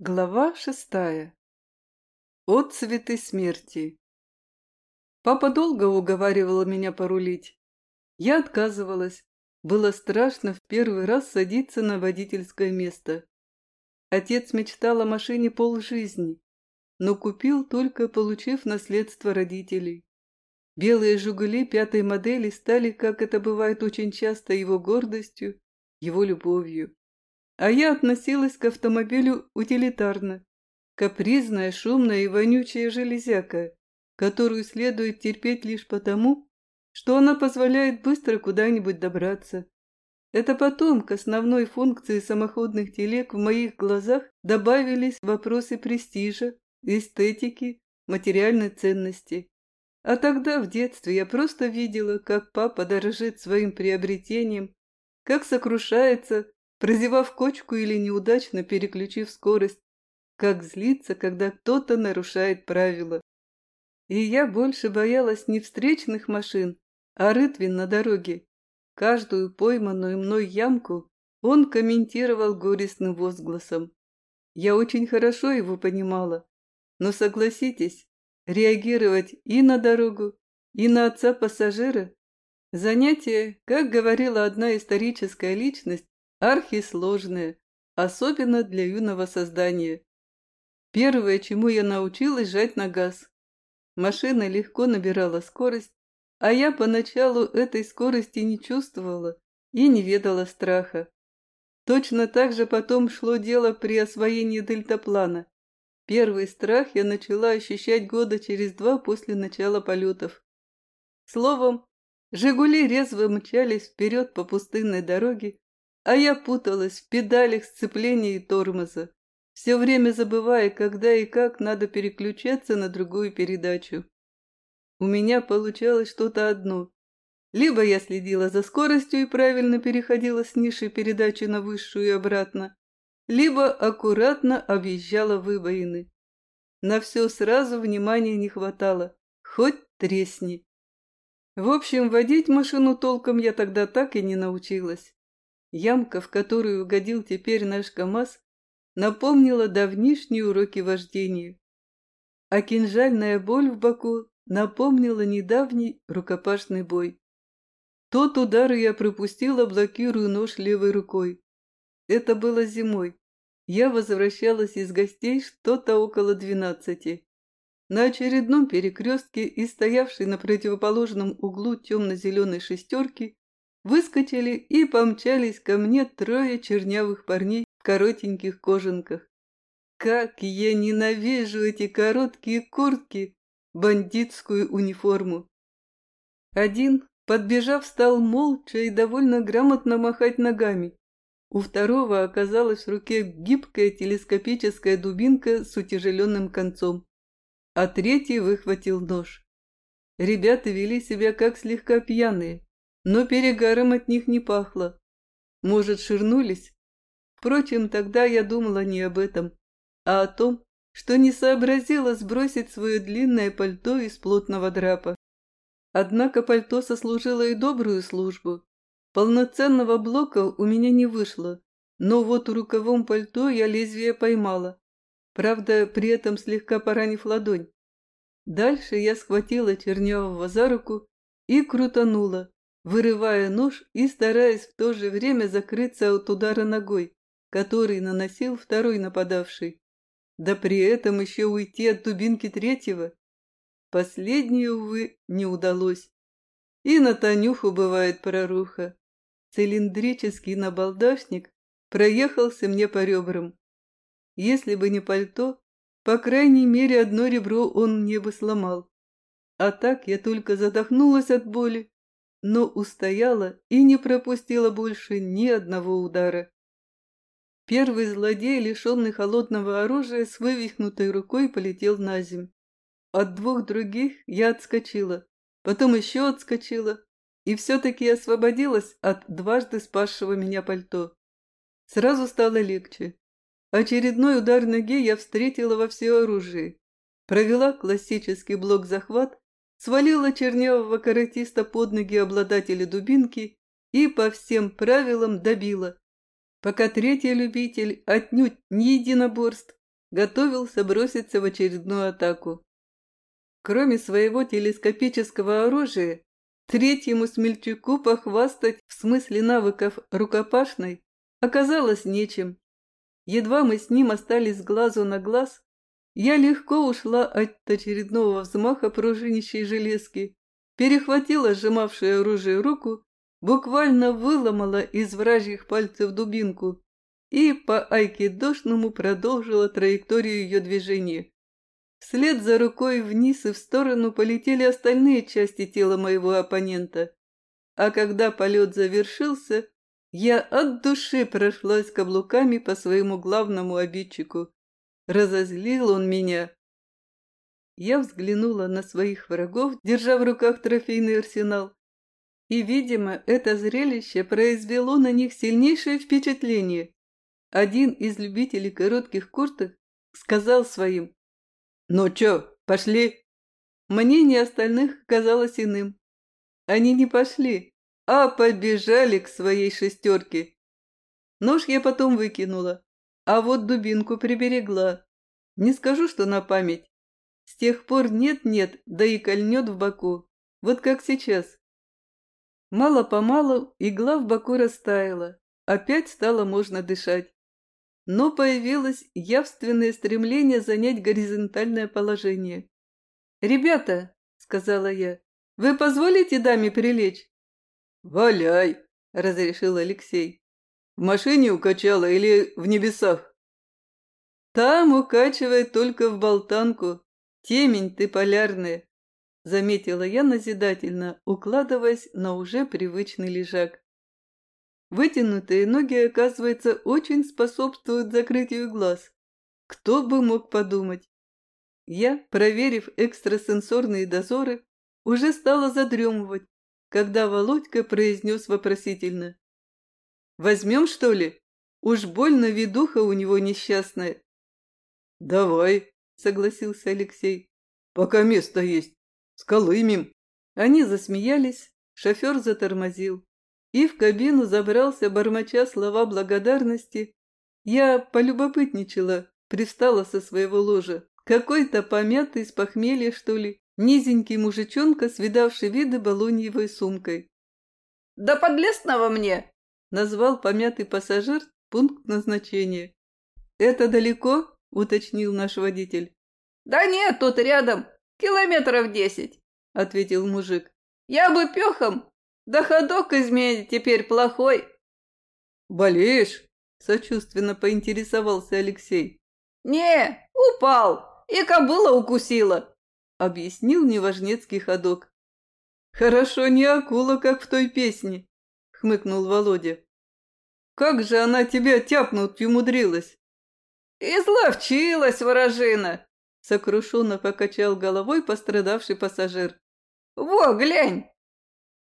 Глава шестая. Отцветы смерти. Папа долго уговаривал меня порулить. Я отказывалась. Было страшно в первый раз садиться на водительское место. Отец мечтал о машине полжизни, но купил только получив наследство родителей. Белые «Жигули» пятой модели стали, как это бывает очень часто, его гордостью, его любовью. А я относилась к автомобилю утилитарно. Капризная, шумная и вонючая железяка, которую следует терпеть лишь потому, что она позволяет быстро куда-нибудь добраться. Это потом к основной функции самоходных телег в моих глазах добавились вопросы престижа, эстетики, материальной ценности. А тогда, в детстве, я просто видела, как папа дорожит своим приобретением, как сокрушается, прозевав кочку или неудачно переключив скорость, как злиться, когда кто-то нарушает правила. И я больше боялась не встречных машин, а рытвин на дороге. Каждую пойманную мной ямку он комментировал горестным возгласом. Я очень хорошо его понимала, но согласитесь, реагировать и на дорогу, и на отца пассажира – занятие, как говорила одна историческая личность, архисложные, особенно для юного создания. Первое, чему я научилась, жать на газ. Машина легко набирала скорость, а я поначалу этой скорости не чувствовала и не ведала страха. Точно так же потом шло дело при освоении дельтаплана. Первый страх я начала ощущать года через два после начала полетов. Словом, «Жигули» резво мчались вперед по пустынной дороге, а я путалась в педалях сцепления и тормоза, все время забывая, когда и как надо переключаться на другую передачу. У меня получалось что-то одно. Либо я следила за скоростью и правильно переходила с низшей передачи на высшую и обратно, либо аккуратно объезжала выбоины. На все сразу внимания не хватало, хоть тресни. В общем, водить машину толком я тогда так и не научилась. Ямка, в которую угодил теперь наш КамАЗ, напомнила давнишние уроки вождения. А кинжальная боль в боку напомнила недавний рукопашный бой. Тот удар я пропустила, блокируя нож левой рукой. Это было зимой. Я возвращалась из гостей что-то около двенадцати. На очередном перекрестке и стоявшей на противоположном углу темно-зеленой шестерки выскочили и помчались ко мне трое чернявых парней в коротеньких кожанках. Как я ненавижу эти короткие куртки, бандитскую униформу! Один, подбежав, стал молча и довольно грамотно махать ногами. У второго оказалась в руке гибкая телескопическая дубинка с утяжеленным концом, а третий выхватил нож. Ребята вели себя как слегка пьяные, но перегаром от них не пахло. Может, ширнулись? Впрочем, тогда я думала не об этом, а о том, что не сообразила сбросить свое длинное пальто из плотного драпа. Однако пальто сослужило и добрую службу. Полноценного блока у меня не вышло, но вот рукавом пальто я лезвие поймала, правда, при этом слегка поранив ладонь. Дальше я схватила Чернявого за руку и крутанула, вырывая нож и стараясь в то же время закрыться от удара ногой, который наносил второй нападавший. Да при этом еще уйти от дубинки третьего. Последнее, увы, не удалось. И на Танюху бывает проруха. Цилиндрический набалдашник проехался мне по ребрам. Если бы не пальто, по крайней мере, одно ребро он мне бы сломал. А так я только задохнулась от боли но устояла и не пропустила больше ни одного удара. Первый злодей, лишенный холодного оружия, с вывихнутой рукой полетел на земь. От двух других я отскочила, потом еще отскочила и все-таки освободилась от дважды спасшего меня пальто. Сразу стало легче. Очередной удар ноги я встретила во всеоружии. Провела классический блок-захват свалила чернявого каратиста под ноги обладателя дубинки и по всем правилам добила. Пока третий любитель, отнюдь не единоборств, готовился броситься в очередную атаку. Кроме своего телескопического оружия, третьему смельчаку похвастать в смысле навыков рукопашной оказалось нечем. Едва мы с ним остались глазу на глаз, я легко ушла от очередного взмаха пружинищей железки, перехватила сжимавшую оружие руку, буквально выломала из вражьих пальцев дубинку и по айкидошному продолжила траекторию ее движения. Вслед за рукой вниз и в сторону полетели остальные части тела моего оппонента. А когда полет завершился, я от души прошлась каблуками по своему главному обидчику. Разозлил он меня. Я взглянула на своих врагов, держа в руках трофейный арсенал. И, видимо, это зрелище произвело на них сильнейшее впечатление. Один из любителей коротких курток сказал своим «Ну чё, пошли?» Мнение остальных казалось иным. Они не пошли, а побежали к своей шестерке. Нож я потом выкинула, а вот дубинку приберегла. Не скажу, что на память. С тех пор нет-нет, да и кольнет в боку, вот как сейчас. Мало-помалу игла в боку растаяла, опять стало можно дышать но появилось явственное стремление занять горизонтальное положение. «Ребята», — сказала я, — «вы позволите даме прилечь?» «Валяй», — разрешил Алексей. «В машине укачала или в небесах?» «Там укачивает только в болтанку. Темень ты полярная», — заметила я назидательно, укладываясь на уже привычный лежак. Вытянутые ноги, оказывается, очень способствуют закрытию глаз. Кто бы мог подумать? Я, проверив экстрасенсорные дозоры, уже стала задремывать, когда Володька произнес вопросительно. «Возьмем, что ли? Уж больно ведуха у него несчастная». «Давай», — согласился Алексей. «Пока место есть. Сколымем». Они засмеялись, шофер затормозил и в кабину забрался, бормоча слова благодарности. Я полюбопытничала, пристала со своего ложа. Какой-то помятый с похмелья, что ли, низенький мужичонка, свидавший виды балоньевой сумкой. «Да подлестного мне!» — назвал помятый пассажир пункт назначения. «Это далеко?» — уточнил наш водитель. «Да нет, тут рядом, километров десять», — ответил мужик. «Я бы пехом, да ходок из меня теперь плохой. Болеешь? Сочувственно поинтересовался Алексей. Не, упал, и кобыла укусила, объяснил неважнецкий ходок. Хорошо не акула, как в той песне, хмыкнул Володя. Как же она тебя тяпнуть умудрилась? Изловчилась, ворожина, сокрушенно покачал головой пострадавший пассажир. Во, глянь,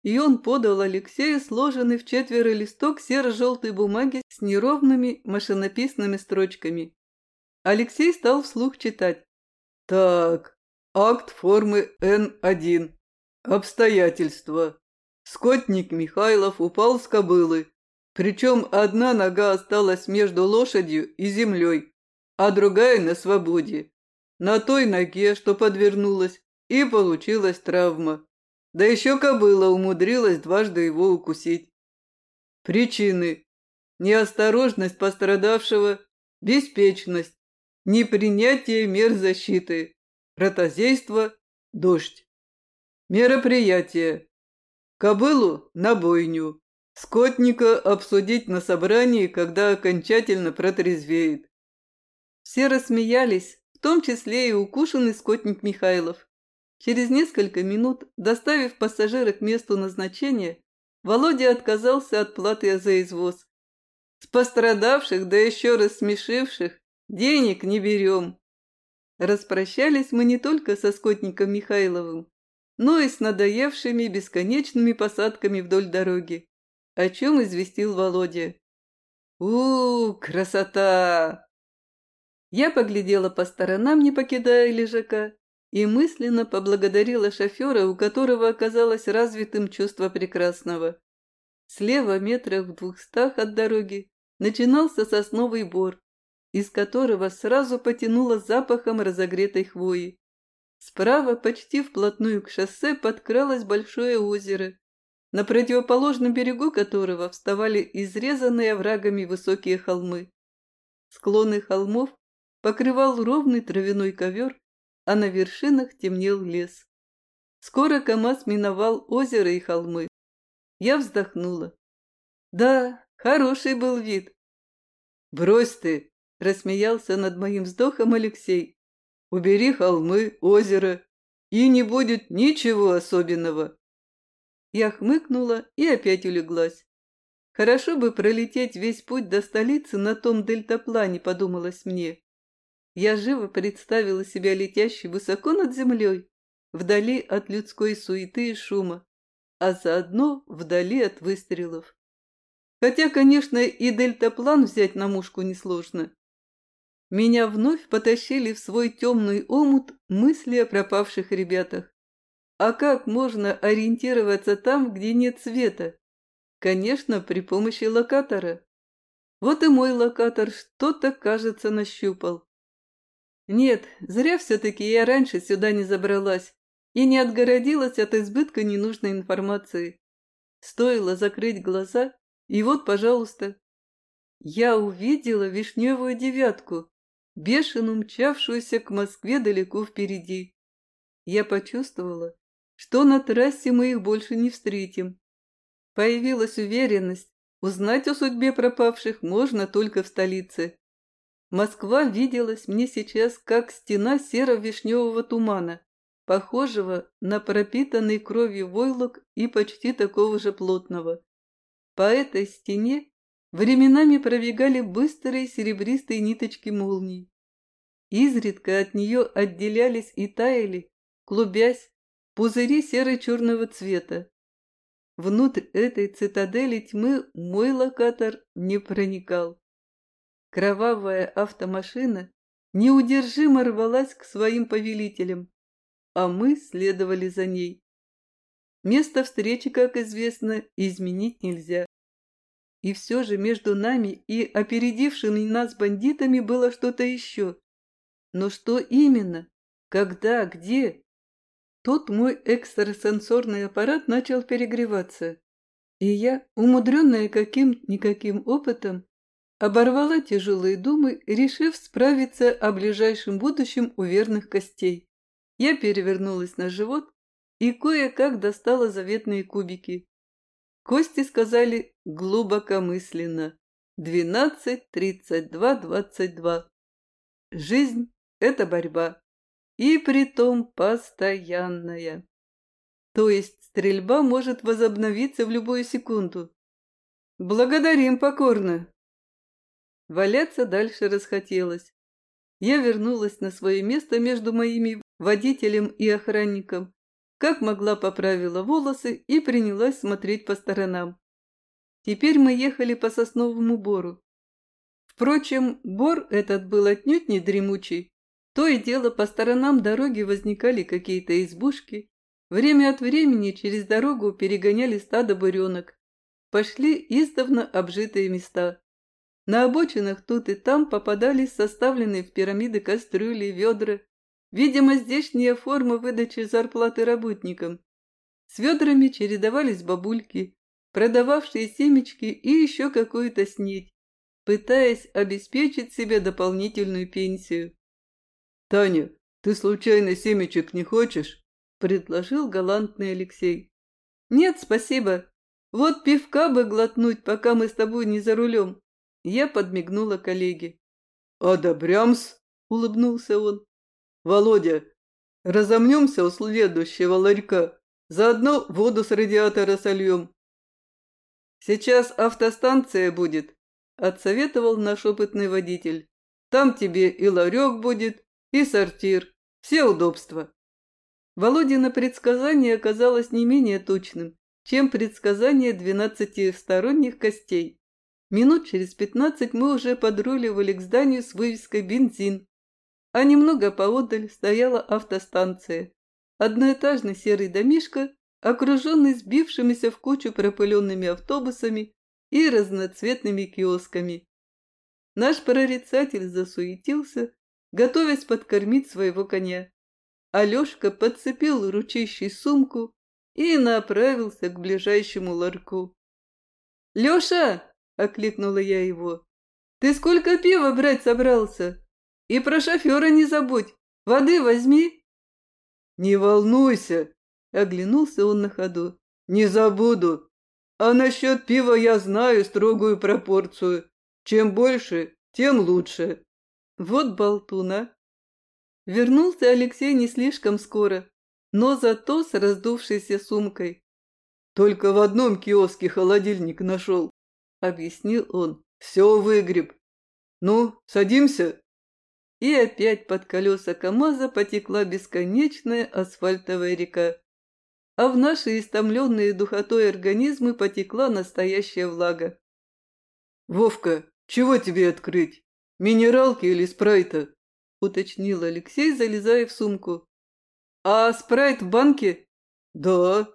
и он подал Алексею сложенный в четверо листок серо-желтой бумаги с неровными машинописными строчками. Алексей стал вслух читать. «Так, акт формы Н1. Обстоятельства. Скотник Михайлов упал с кобылы, причем одна нога осталась между лошадью и землей, а другая на свободе. На той ноге, что подвернулась, и получилась травма. Да еще кобыла умудрилась дважды его укусить. Причины. Неосторожность пострадавшего, беспечность, непринятие мер защиты, протозейство, дождь. Мероприятие. Кобылу на бойню. Скотника обсудить на собрании, когда окончательно протрезвеет. Все рассмеялись, в том числе и укушенный скотник Михайлов. Через несколько минут, доставив пассажира к месту назначения, Володя отказался от платы за извоз. С пострадавших, да еще рассмешивших, денег не берем. Распрощались мы не только со скотником Михайловым, но и с надоевшими бесконечными посадками вдоль дороги, о чем известил Володя. у, красота!» Я поглядела по сторонам, не покидая лежака, и мысленно поблагодарила шофера, у которого оказалось развитым чувство прекрасного. Слева, метрах в двухстах от дороги, начинался сосновый бор. из которого сразу потянуло запахом разогретой хвои. Справа, почти вплотную к шоссе, подкралось большое озеро, на противоположном берегу которого вставали изрезанные оврагами высокие холмы. Склоны холмов покрывал ровный травяной ковер, а на вершинах темнел лес. Скоро КамАЗ миновал озеро и холмы. Я вздохнула. Да, хороший был вид. «Брось ты!» – рассмеялся над моим вздохом Алексей. Убери холмы, озеро, и не будет ничего особенного. Я хмыкнула и опять улеглась. Хорошо бы пролететь весь путь до столицы на том дельтаплане, подумалось мне. Я живо представила себя летящей высоко над землей, вдали от людской суеты и шума, а заодно вдали от выстрелов. Хотя, конечно, и дельтаплан взять на мушку несложно. Меня вновь потащили в свой темный омут мысли о пропавших ребятах. А как можно ориентироваться там, где нет света? Конечно, при помощи локатора. Вот и мой локатор что-то, кажется, нащупал. Нет, зря все-таки я раньше сюда не забралась и не отгородилась от избытка ненужной информации. Стоило закрыть глаза, и вот, пожалуйста, я увидела вишневую девятку, бешено мчавшуюся к Москве далеко впереди. Я почувствовала, что на трассе мы их больше не встретим. Появилась уверенность, узнать о судьбе пропавших можно только в столице. Москва виделась мне сейчас как стена серо-вишневого тумана, похожего на пропитанный кровью войлок и почти такого же плотного. По этой стене Временами пробегали быстрые серебристые ниточки молний. Изредка от нее отделялись и таяли, клубясь, пузыри серо-черного цвета. Внутрь этой цитадели тьмы мой локатор не проникал. Кровавая автомашина неудержимо рвалась к своим повелителям, а мы следовали за ней. Место встречи, как известно, изменить нельзя. И все же между нами и опередившими нас бандитами было что-то еще. Но что именно? Когда? Где? Тут мой экстрасенсорный аппарат начал перегреваться. И я, умудренная каким-никаким опытом, оборвала тяжелые думы, решив справиться о ближайшем будущем у верных костей. Я перевернулась на живот и кое-как достала заветные кубики. Кости сказали глубокомысленно. Двенадцать, тридцать два, двадцать два. Жизнь – это борьба. И притом постоянная. То есть стрельба может возобновиться в любую секунду. Благодарим покорно. Валяться дальше расхотелось. Я вернулась на свое место между моими водителем и охранником как могла поправила волосы и принялась смотреть по сторонам. Теперь мы ехали по сосновому бору. Впрочем, бор этот был отнюдь не дремучий. То и дело по сторонам дороги возникали какие-то избушки. Время от времени через дорогу перегоняли стадо буренок. Пошли издавна обжитые места. На обочинах тут и там попадались составленные в пирамиды кастрюли, ведра Видимо, здешняя форма выдачи зарплаты работникам. С ведрами чередовались бабульки, продававшие семечки и еще какую-то снедь, пытаясь обеспечить себе дополнительную пенсию. «Таня, ты случайно семечек не хочешь?» – предложил галантный Алексей. «Нет, спасибо. Вот пивка бы глотнуть, пока мы с тобой не за рулем». Я подмигнула коллеге. «Одобрямс!» – улыбнулся он. Володя, разомнемся у следующего ларька. Заодно воду с радиатора сольем. Сейчас автостанция будет, отсоветовал наш опытный водитель. Там тебе и ларек будет, и сортир. Все удобства. Володина предсказание оказалось не менее точным, чем предсказание двенадцатисторонних костей. Минут через пятнадцать мы уже подруливали к зданию с вывеской «Бензин», а немного поодаль стояла автостанция. Одноэтажный серый домишко, окруженный сбившимися в кучу пропыленными автобусами и разноцветными киосками. Наш прорицатель засуетился, готовясь подкормить своего коня. Алешка подцепил ручищей сумку и направился к ближайшему ларьку. «Леша!» — окликнула я его. «Ты сколько пива брать собрался? И про шофера не забудь, воды возьми!» «Не волнуйся!» — оглянулся он на ходу. «Не забуду. А насчет пива я знаю строгую пропорцию. Чем больше, тем лучше. Вот болтуна. Вернулся Алексей не слишком скоро, но зато с раздувшейся сумкой. Только в одном киоске холодильник нашел, объяснил он. Все выгреб. Ну, садимся. И опять под колеса КамАЗа потекла бесконечная асфальтовая река. А в наши истомленные духотой организмы потекла настоящая влага. «Вовка, чего тебе открыть? Минералки или спрайта?» — уточнил Алексей, залезая в сумку. «А спрайт в банке?» «Да».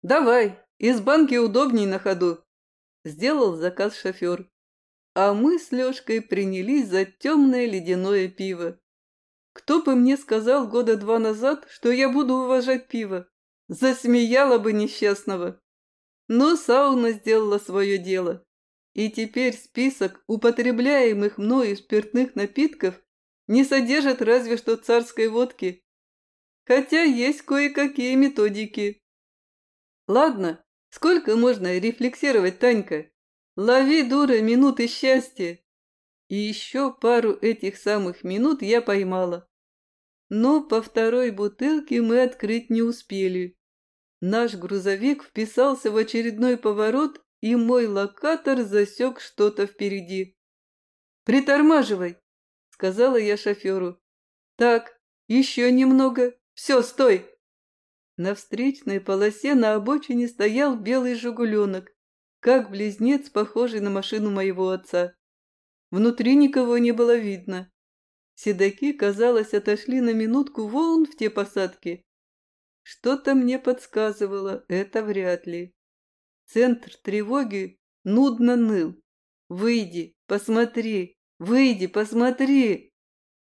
«Давай, из банки удобней на ходу», — сделал заказ шофер. А мы с Лешкой принялись за темное ледяное пиво. Кто бы мне сказал года два назад, что я буду уважать пиво? Засмеяла бы несчастного. Но сауна сделала свое дело. И теперь список употребляемых мною спиртных напитков не содержит разве что царской водки. Хотя есть кое-какие методики. Ладно, сколько можно рефлексировать, Танька? Лови, дура, минуты счастья. И еще пару этих самых минут я поймала. Но по второй бутылке мы открыть не успели. Наш грузовик вписался в очередной поворот и мой локатор засек что-то впереди. «Притормаживай!» — сказала я шоферу. «Так, еще немного. Все, стой!» На встречной полосе на обочине стоял белый «Жигуленок», как близнец, похожий на машину моего отца. Внутри никого не было видно. Седаки, казалось, отошли на минутку вон в те посадки. Что-то мне подсказывало, это вряд ли. Центр тревоги нудно ныл. «Выйди, посмотри! Выйди, посмотри!»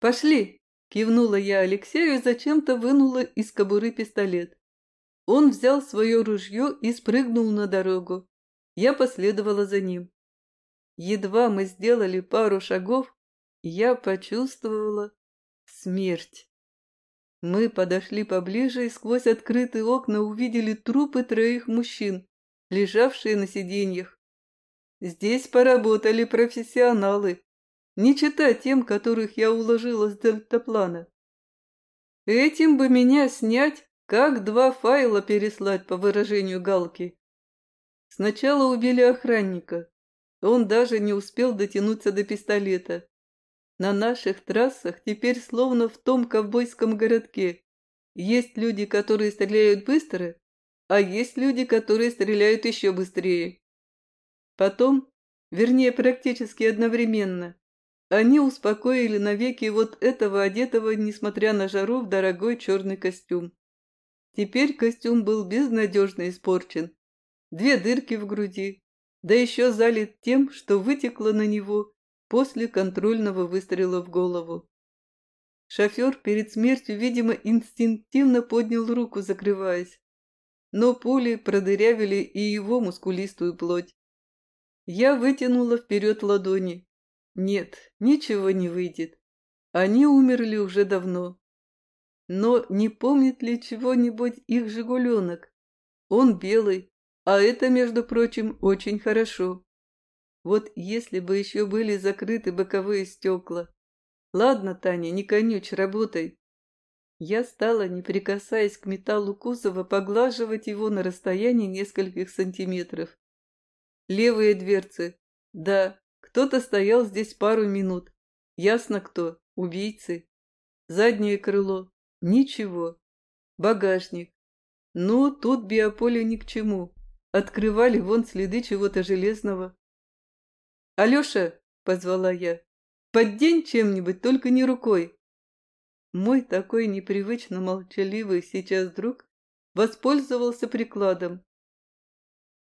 «Пошли!» – кивнула я Алексею и зачем-то вынула из кобуры пистолет. Он взял свое ружье и спрыгнул на дорогу. Я последовала за ним. Едва мы сделали пару шагов, я почувствовала смерть. Мы подошли поближе и сквозь открытые окна увидели трупы троих мужчин, лежавшие на сиденьях. Здесь поработали профессионалы, не чита тем, которых я уложила с дельтаплана. Этим бы меня снять, как два файла переслать, по выражению Галки. Сначала убили охранника. Он даже не успел дотянуться до пистолета. На наших трассах теперь словно в том ковбойском городке. Есть люди, которые стреляют быстро, а есть люди, которые стреляют еще быстрее. Потом, вернее практически одновременно, они успокоили навеки вот этого одетого, несмотря на жару, в дорогой черный костюм. Теперь костюм был безнадежно испорчен. Две дырки в груди, да еще залит тем, что вытекло на него после контрольного выстрела в голову. Шофер перед смертью, видимо, инстинктивно поднял руку, закрываясь но пули продырявили и его мускулистую плоть. Я вытянула вперед ладони. Нет, ничего не выйдет. Они умерли уже давно. Но не помнит ли чего-нибудь их «Жигуленок»? Он белый, а это, между прочим, очень хорошо. Вот если бы еще были закрыты боковые стекла. Ладно, Таня, не конючь, работай. Я стала, не прикасаясь к металлу кузова, поглаживать его на расстоянии нескольких сантиметров. Левые дверцы. Да, кто-то стоял здесь пару минут. Ясно кто. Убийцы. Заднее крыло. Ничего. Багажник. Ну, тут биополе ни к чему. Открывали вон следы чего-то железного. «Алеша!» — позвала я. «Поддень чем-нибудь, только не рукой!» Мой такой непривычно молчаливый сейчас друг воспользовался прикладом.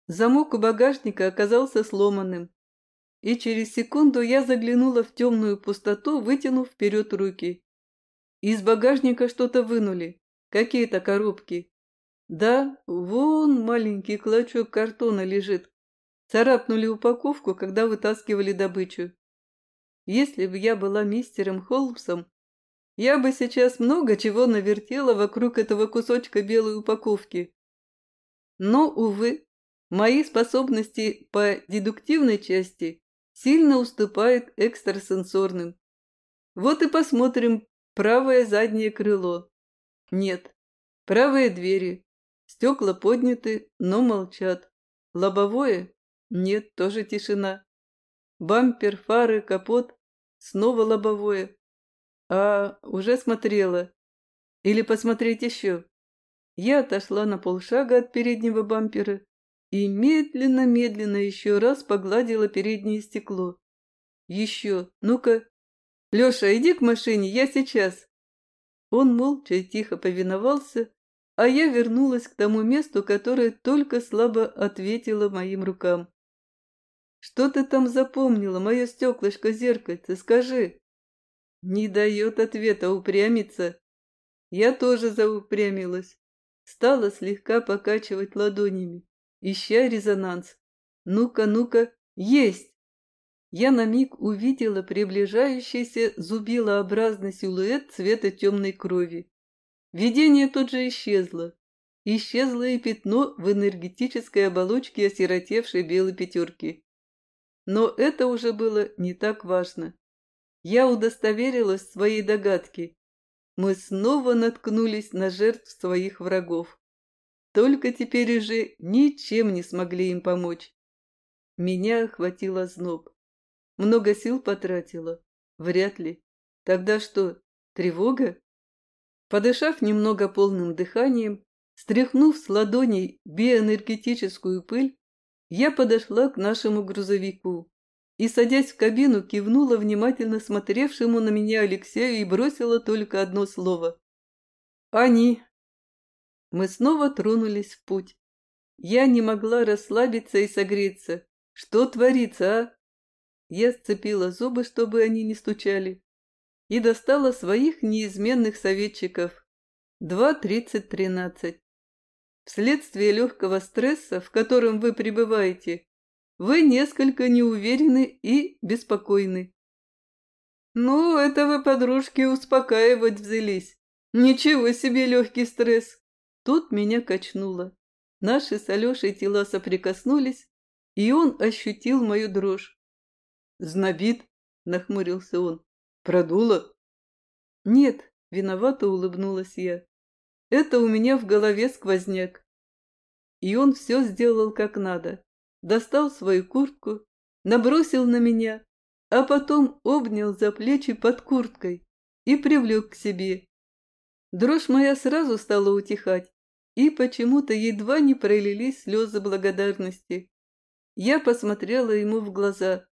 Замок у багажника оказался сломанным, и через секунду я заглянула в темную пустоту, вытянув вперед руки. Из багажника что-то вынули, какие-то коробки. Да, вон маленький клочок картона лежит. Царапнули упаковку, когда вытаскивали добычу. Если бы я была мистером Холмсом, я бы сейчас много чего навертела вокруг этого кусочка белой упаковки. Но, увы, мои способности по дедуктивной части сильно уступают экстрасенсорным. Вот и посмотрим правое заднее крыло. Нет. Правые двери. Стекла подняты, но молчат. Лобовое? Нет, тоже тишина. Бампер, фары, капот. Снова лобовое. А, уже смотрела. Или посмотреть еще. Я отошла на полшага от переднего бампера и медленно-медленно еще раз погладила переднее стекло. Еще, ну-ка. Леша, иди к машине, я сейчас. Он молча и тихо повиновался, а я вернулась к тому месту, которое только слабо ответило моим рукам. «Что ты там запомнила, мое стеклышко зеркальце, скажи?» Не дает ответа, упрямиться. Я тоже заупрямилась. Стала слегка покачивать ладонями, ища резонанс. Ну-ка, ну-ка, есть! Я на миг увидела приближающийся зубилообразный силуэт цвета темной крови. Видение тут же исчезло. Исчезло и пятно в энергетической оболочке осиротевшей белой пятерки. Но это уже было не так важно я удостоверилась в своей догадке. Мы снова наткнулись на жертв своих врагов. Только теперь уже ничем не смогли им помочь. Меня охватило зноб. Много сил потратила? Вряд ли. Тогда что, тревога? Подышав немного полным дыханием, стряхнув с ладоней биоэнергетическую пыль, я подошла к нашему грузовику и, садясь в кабину, кивнула внимательно смотревшему на меня Алексею и бросила только одно слово. «Они!» Мы снова тронулись в путь. Я не могла расслабиться и согреться. Что творится, а? Я сцепила зубы, чтобы они не стучали, и достала своих неизменных советчиков. Два тридцать тринадцать. Вследствие легкого стресса, в котором вы пребываете, вы несколько неуверены и беспокойны. Ну, это вы, подружки, успокаивать взялись. Ничего себе легкий стресс. Тут меня качнуло. Наши с Алешей тела соприкоснулись, и он ощутил мою дрожь. «Знобит?» — нахмурился он. «Продуло?» «Нет», — виновато улыбнулась я. «Это у меня в голове сквозняк». И он все сделал как надо достал свою куртку, набросил на меня, а потом обнял за плечи под курткой и привлек к себе. Дрожь моя сразу стала утихать, и почему-то едва не пролились слезы благодарности. Я посмотрела ему в глаза.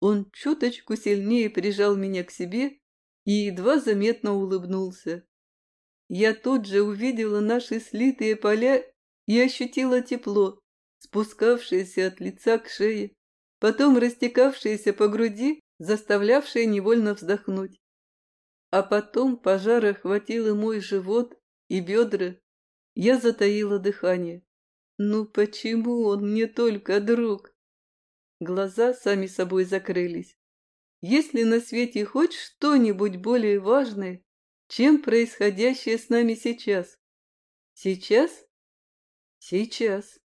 Он чуточку сильнее прижал меня к себе и едва заметно улыбнулся. Я тут же увидела наши слитые поля и ощутила тепло, спускавшиеся от лица к шее, потом растекавшиеся по груди, заставлявшие невольно вздохнуть. А потом пожар охватил и мой живот, и бедра. Я затаила дыхание. Ну почему он мне только друг? Глаза сами собой закрылись. Есть ли на свете хоть что-нибудь более важное, чем происходящее с нами сейчас? Сейчас? Сейчас.